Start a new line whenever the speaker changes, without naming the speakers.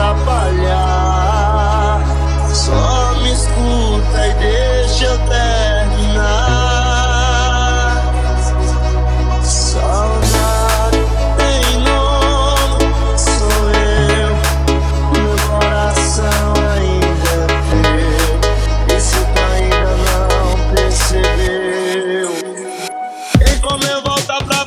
atrapalhar. Só me escuta e deixa eu terminar. Saudade tem nome, sou eu. Meu coração ainda é E se ainda não percebeu? E como eu voltar pra